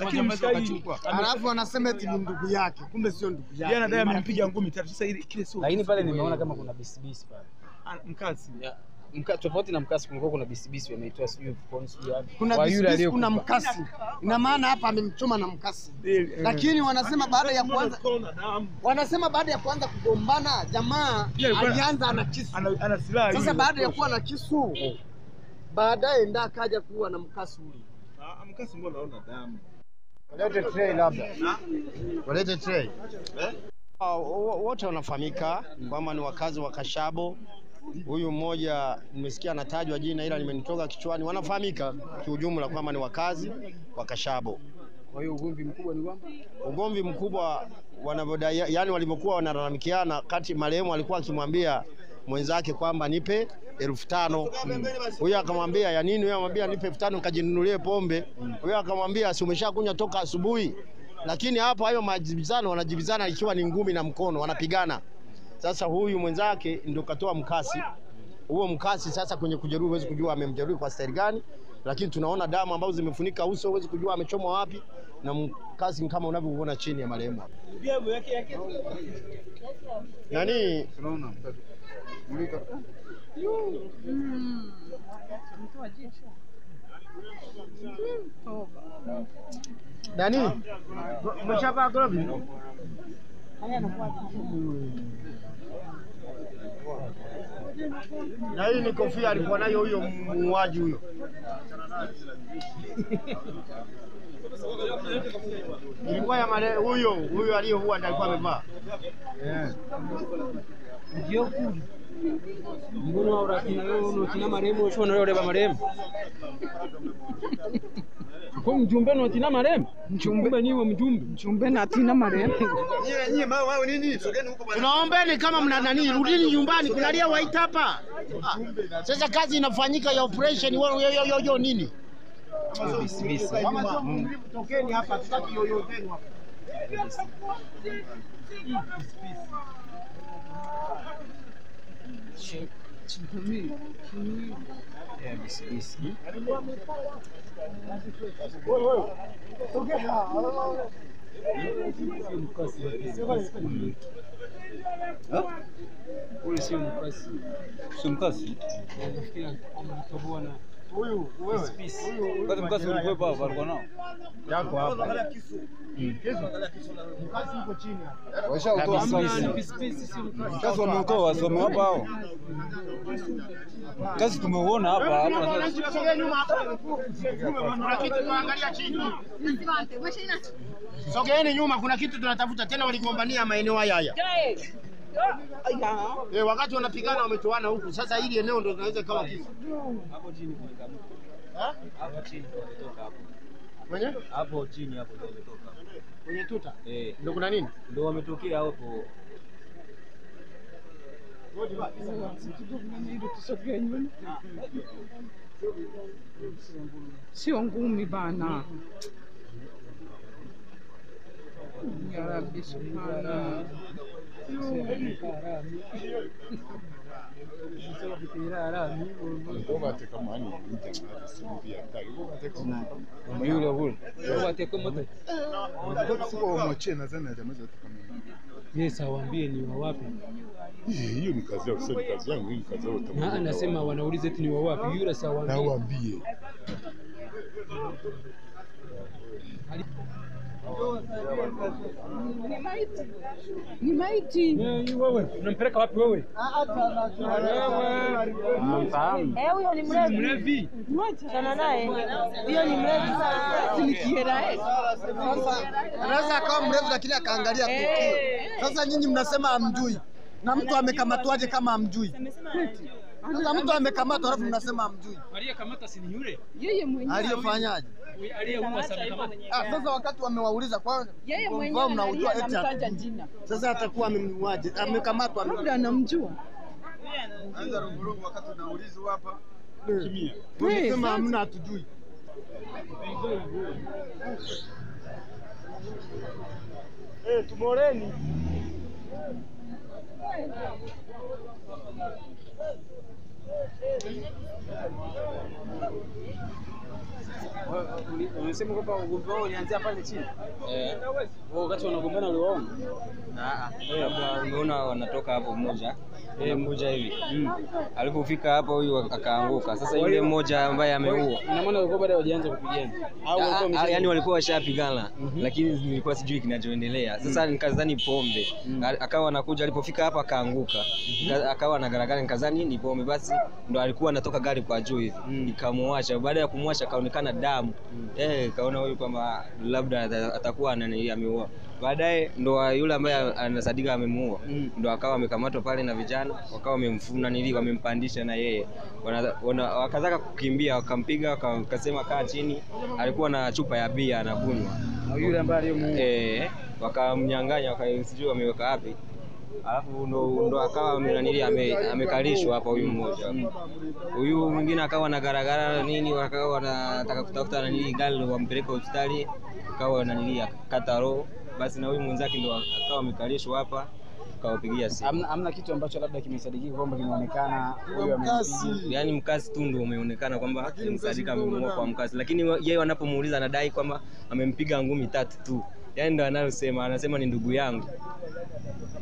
lakini mshikaji Alafu wanasema eti ni ndugu yake, kumbe sio ndugu yake. Yeye anadai amempiga ngumi tatu. Sasa ile kile sio Lakini pale nimeona kama kuna bisibisi pale. Ah, mkasi Mka, tofauti na mkasi kulikuwa kuna bisibisi wameitoa sijui mfukoni sijui wapi. kuna bisibisi, kuna mkasi. Ina maana hapa amemchoma na mkasi, Eh, lakini wanasema baada ya kuanza wanasema baada ya kuanza kugombana jamaa alianza ana kisu. ana, ana silaha Sasa baada ya kuwa na kisu, baadaye nda akaja kuwa na mkasi ule. Ah, mkasi mbona naona damu Walete tray labda. Walete tray. Eh? wo- Wote wanafahamika kwamba ni wakazi wa Kashabo. Huyu mmoja nimesikia anatajwa jina ila limenitoka kichwani. Wanafahamika kiujumla kwamba ni wakazi wa Kashabo. Kwa hiyo ugomvi mkubwa ni kwamba Ugomvi mkubwa wanavyodai, yani walivyokuwa wanalalamikiana, kati marehemu alikuwa akimwambia mwenzake kwamba nipe elfu tano huyo akamwambia ya nini? Huyo akamwambia nipe elfu tano nikajinunulie pombe. Huyo akamwambia si umeshakunywa toka asubuhi. Lakini hapo hayo majibizano, wanajibizana ikiwa ni ngumi na mkono, wanapigana. Sasa huyu mwenzake ndio katoa mkasi huo mkasi sasa kwenye kujeruhi, huwezi kujua amemjeruhi kwa staili gani, lakini tunaona damu ambazo zimefunika uso, huwezi kujua amechomwa wapi, na mkazi kama unavyoona chini ya marehemu. Nani nani gloves? Na hii ni kofia alikuwa nayo huyo muuaji huyo. Ilikuwa ya male huyo huyo aliyeua ndiye alikuwa amevaa. ndio kuli. Mbona urakina leo unotina marehemu usho na leba marehemu? Kwa mjumbe na tina marehemu? Mjumbe niwe mjumbe. Mjumbe na tina marehemu. Tunaombeni kama mna nani, rudini nyumbani, kunalia waita hapa. Sasa kazi inafanyika ya operation yo yo yo yo nini? Kama tokeni hapa, tutaki yoyo zenu hapa. Ya bisibisi. Ule sio mkasi. Sio mkasi. Nafikiri ametoboa na Huyu wewe. bisibisi. Mkasi ulikuwepo hapa alikuwa nao. Yako hapa. Mkasi uko chini. Washautoa mkasi. wameutoa, wamewapa hao. Mkasi tumeuona hapa hapa. sasa. Wananchi wasogee nyuma hapa. Kuna kitu tunaangalia chini. Sogeeni nyuma, kuna kitu tunatafuta tena. Waligombania maeneo haya haya eh, wakati wanapigana wametoana huku. Sasa hili eneo ndo tunaweza kawa kisa Hapo chini kuna Hapo chini ndio hapo. kwenye Hapo chini hapo ndio wametoka. kwenye tuta Eh, ndio kuna nini? ndio wametokea hapo. Sio ngumi bana. Ya Rabbi subhana. Yes, awambie ni wa wapi. Hiyo ni kazi yao, sio ni kazi yangu, hii ni kazi yao. Na anasema wanauliza eti ni wa wapi. Yule sasa Na Nawaambie Ni maiti. ni maiti. Wewe unampeleka wapi wewe? Mfahamu Eh, huyo ni mlevi. Mlevi. Sana naye. Huyo ni mlevi sana. Nikiera eh. anaweza akawa mlevi, lakini akaangalia tukio. Sasa nyinyi mnasema hamjui, na mtu amekamatwaje kama amjui? Sasa mtu amekamatwa alafu mnasema amjui. Aliyekamata si ni yule? Yeye mwenyewe. aliyofanyaje? Aliyeua sana kamata. Ah, sasa wakati wamewauliza kwa Yeye kwa mwenyewe mnaujua eti. Sasa atakuwa amemwaje? Amekamatwa ame- Labda anamjua. Tulisema hamna, hatujui. Eh, tumoreni. Thank you. Unasema kwamba ugomvi wao ulianzia pale chini. Eh, Wao wakati wanagombana uliwaona? ah, labda umeona wanatoka hapo mmoja eh, mmoja hivi. Alipofika hapo huyu akaanguka. Sasa yule mmoja ambaye ameua. Ina maana walikuwa bado hawajaanza kupigana. Au walikuwa Ah, ah, yani walikuwa washapigana. Lakini nilikuwa sijui kinachoendelea. Sasa nikazani pombe, akawa anakuja, alipofika hapa akaanguka, akawa anagaragara, nikazani ni pombe. Basi ndo alikuwa anatoka gari kwa juu hivi, nikamwacha. Baada ya kumwacha akaonekana damu, eh, kaona huyu kwamba labda atakuwa ameua. Baadaye ndo yule ambaye anasadika amemuua mm. ndo akawa amekamatwa pale na vijana, wakawa wamemfuna nili, wamempandisha na yeye wakataka kukimbia, wakampiga, waka- wakasema kaa chini. Alikuwa na chupa ya bia anakunywa yule ambaye aliyemuua. eh, wakamnyang'anya, waka- sijui wameweka wapi, alafu ndo, ndo akawa amenanili ame, amekalishwa hapa huyu mmoja. Huyu mwingine akawa na garagara nini, wakawa wanataka kutafuta nanili gari ndo wampeleke hospitali, akawa nanili akakata roho, basi na huyu mwenzake ndo akawa amekalishwa hapa, kawapigia simu. Hamna hamna kitu ambacho labda kimesadikika kwamba kinaonekana huyo amempiga. yaani mkazi tu ndio umeonekana kwamba msadika amemuua kwa mkazi, lakini yeye wanapomuuliza anadai kwamba amempiga ngumi tatu tu, yaani ndo anayosema anasema ni ndugu yangu.